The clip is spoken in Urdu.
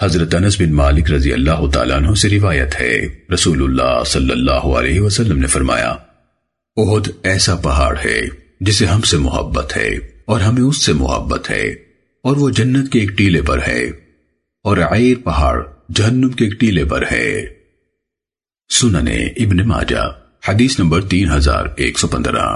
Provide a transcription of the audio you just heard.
حضرت انس بن مالک رضی اللہ تعالیٰ عنہ سے روایت ہے۔ رسول اللہ صلی اللہ علیہ وسلم نے فرمایا اہد ایسا پہاڑ ہے جسے ہم سے محبت ہے اور ہمیں اس سے محبت ہے، اور وہ جنت کے ایک ٹیلے پر ہے، اور عیر پہاڑ جہنم کے ایک ٹیلے پر ہے۔ سننے ابن ماجہ، حدیث نمبر تین ہزار ایک سو پندرہ۔